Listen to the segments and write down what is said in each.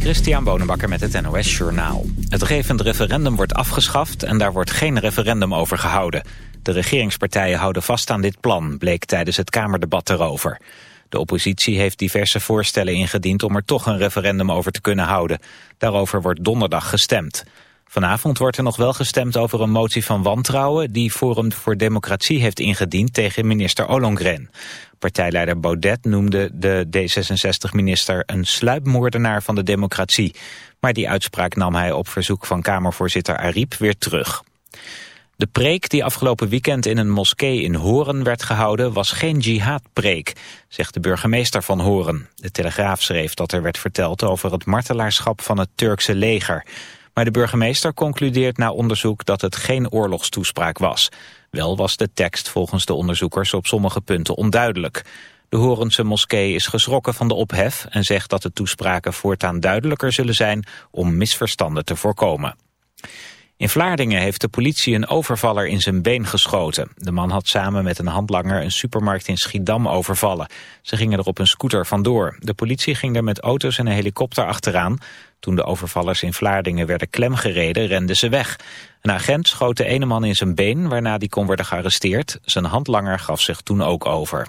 Christian Bonenbakker met het NOS Journaal. Het gevend referendum wordt afgeschaft en daar wordt geen referendum over gehouden. De regeringspartijen houden vast aan dit plan, bleek tijdens het Kamerdebat erover. De oppositie heeft diverse voorstellen ingediend om er toch een referendum over te kunnen houden. Daarover wordt donderdag gestemd. Vanavond wordt er nog wel gestemd over een motie van wantrouwen... die Forum voor Democratie heeft ingediend tegen minister Ollongren. Partijleider Baudet noemde de D66-minister een sluipmoordenaar van de democratie. Maar die uitspraak nam hij op verzoek van Kamervoorzitter Ariep weer terug. De preek die afgelopen weekend in een moskee in Horen werd gehouden was geen jihadpreek, zegt de burgemeester van Horen. De Telegraaf schreef dat er werd verteld over het martelaarschap van het Turkse leger. Maar de burgemeester concludeert na onderzoek dat het geen oorlogstoespraak was. Wel was de tekst volgens de onderzoekers op sommige punten onduidelijk. De Horense moskee is geschrokken van de ophef en zegt dat de toespraken voortaan duidelijker zullen zijn om misverstanden te voorkomen. In Vlaardingen heeft de politie een overvaller in zijn been geschoten. De man had samen met een handlanger een supermarkt in Schiedam overvallen. Ze gingen er op een scooter vandoor. De politie ging er met auto's en een helikopter achteraan. Toen de overvallers in Vlaardingen werden klemgereden, renden ze weg. Een agent schoot de ene man in zijn been, waarna die kon worden gearresteerd. Zijn handlanger gaf zich toen ook over.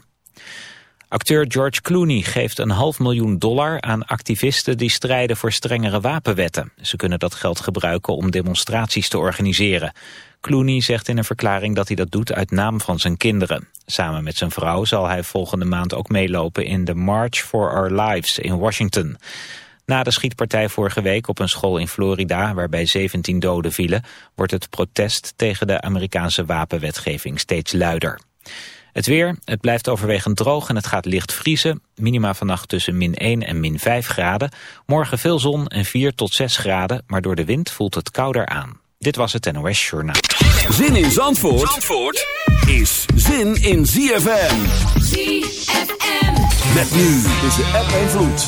Acteur George Clooney geeft een half miljoen dollar aan activisten die strijden voor strengere wapenwetten. Ze kunnen dat geld gebruiken om demonstraties te organiseren. Clooney zegt in een verklaring dat hij dat doet uit naam van zijn kinderen. Samen met zijn vrouw zal hij volgende maand ook meelopen in de March for Our Lives in Washington. Na de schietpartij vorige week op een school in Florida, waarbij 17 doden vielen, wordt het protest tegen de Amerikaanse wapenwetgeving steeds luider. Het weer, het blijft overwegend droog en het gaat licht vriezen. Minima vannacht tussen min 1 en min 5 graden. Morgen veel zon en 4 tot 6 graden, maar door de wind voelt het kouder aan. Dit was het NOS Journaal. Zin in Zandvoort, Zandvoort is zin in ZFM. ZFM. Met nu tussen app en vloed.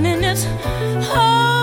living in this oh. home.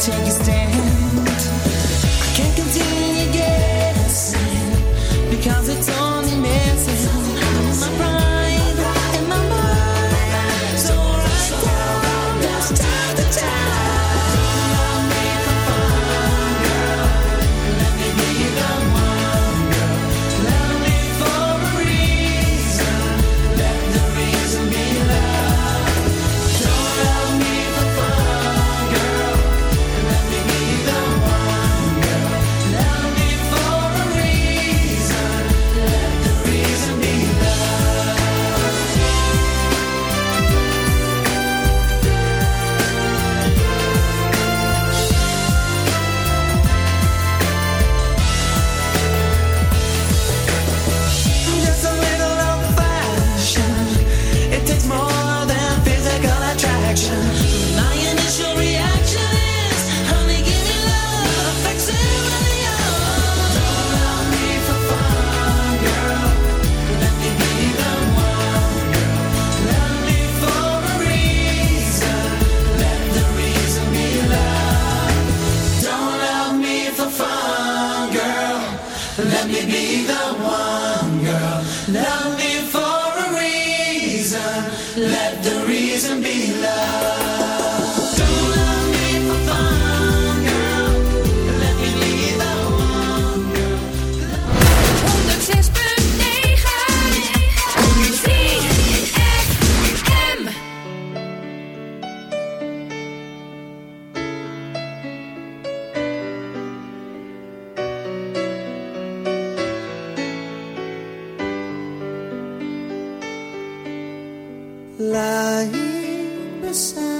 Take a stand. Lying beside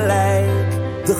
de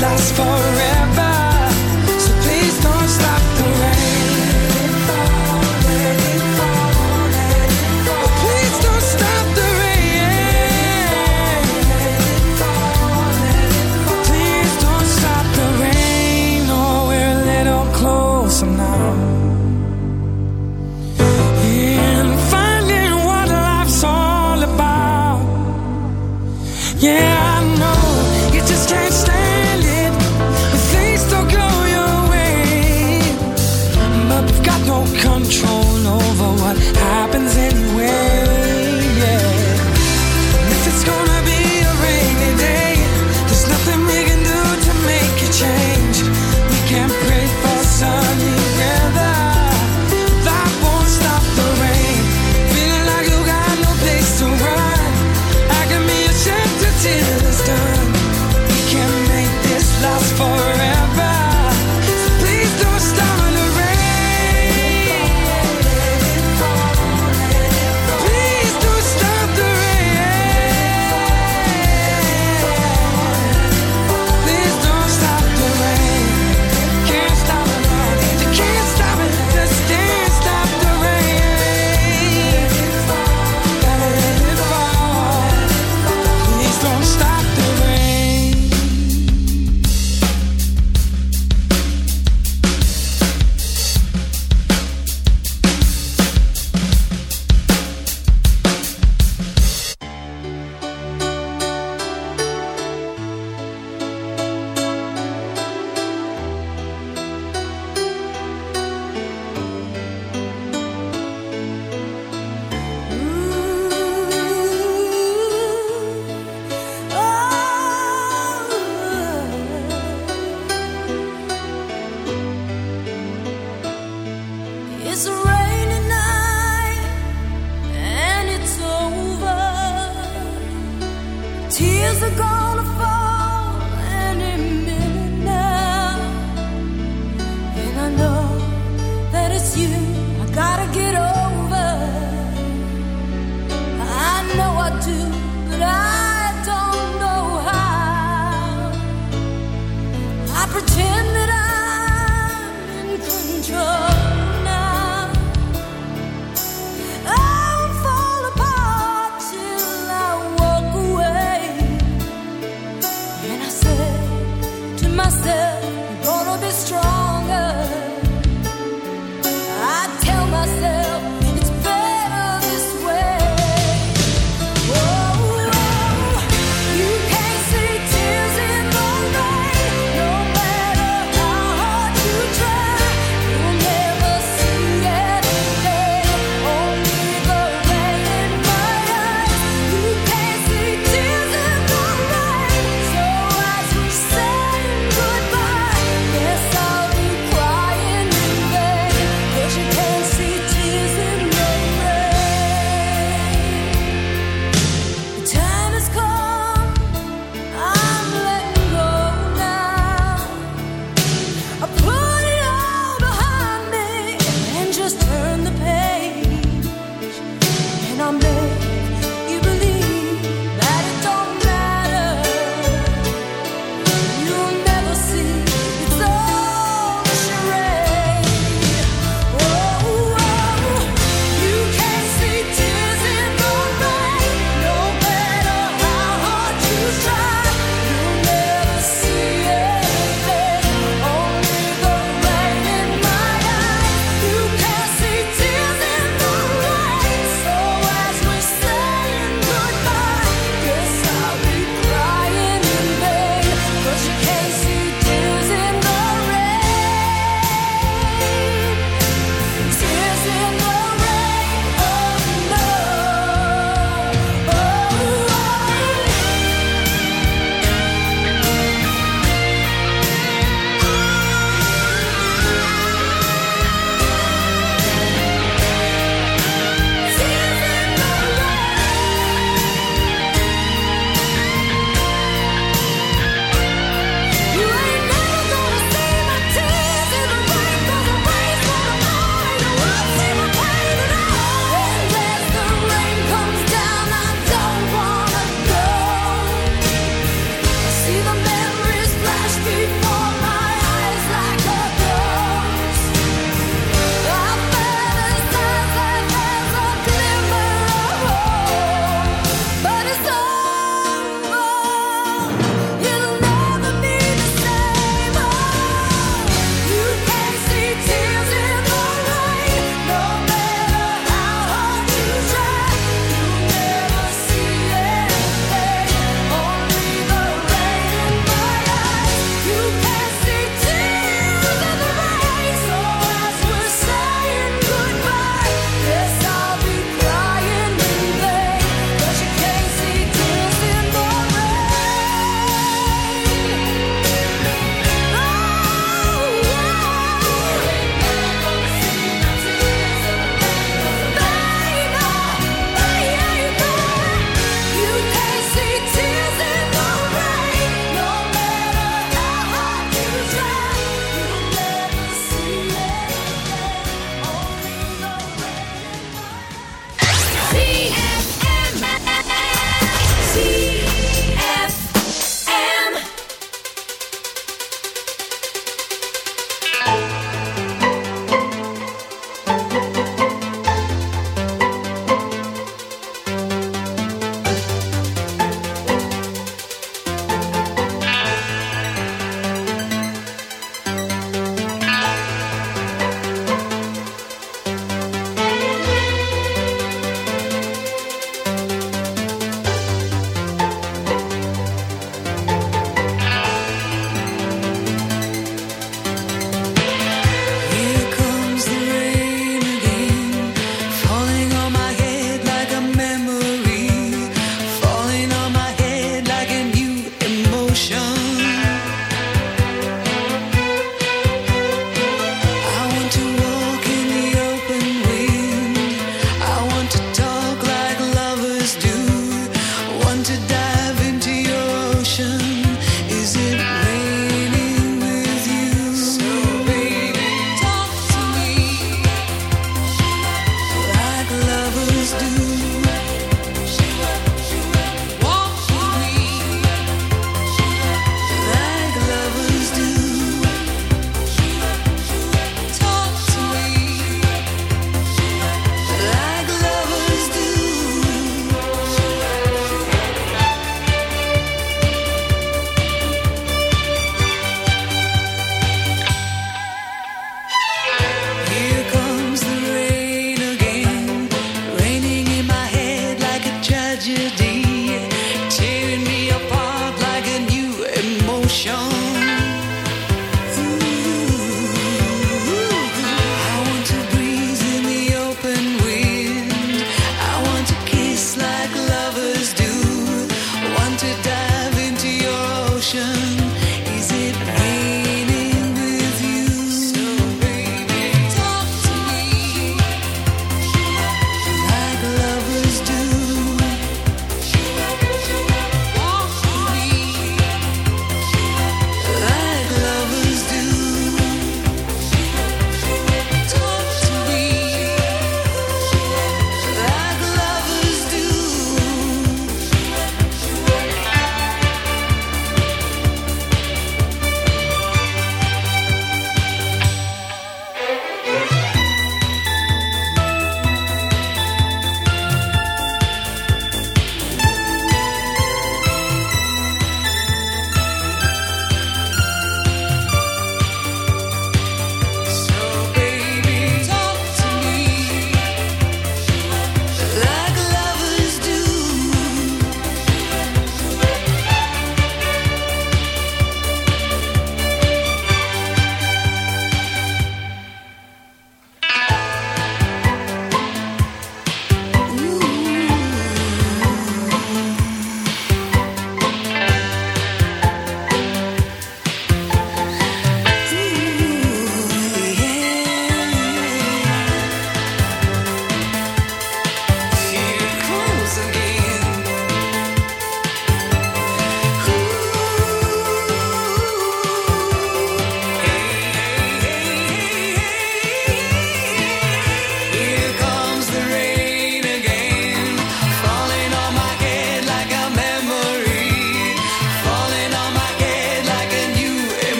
Last forever.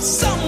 Some. someone.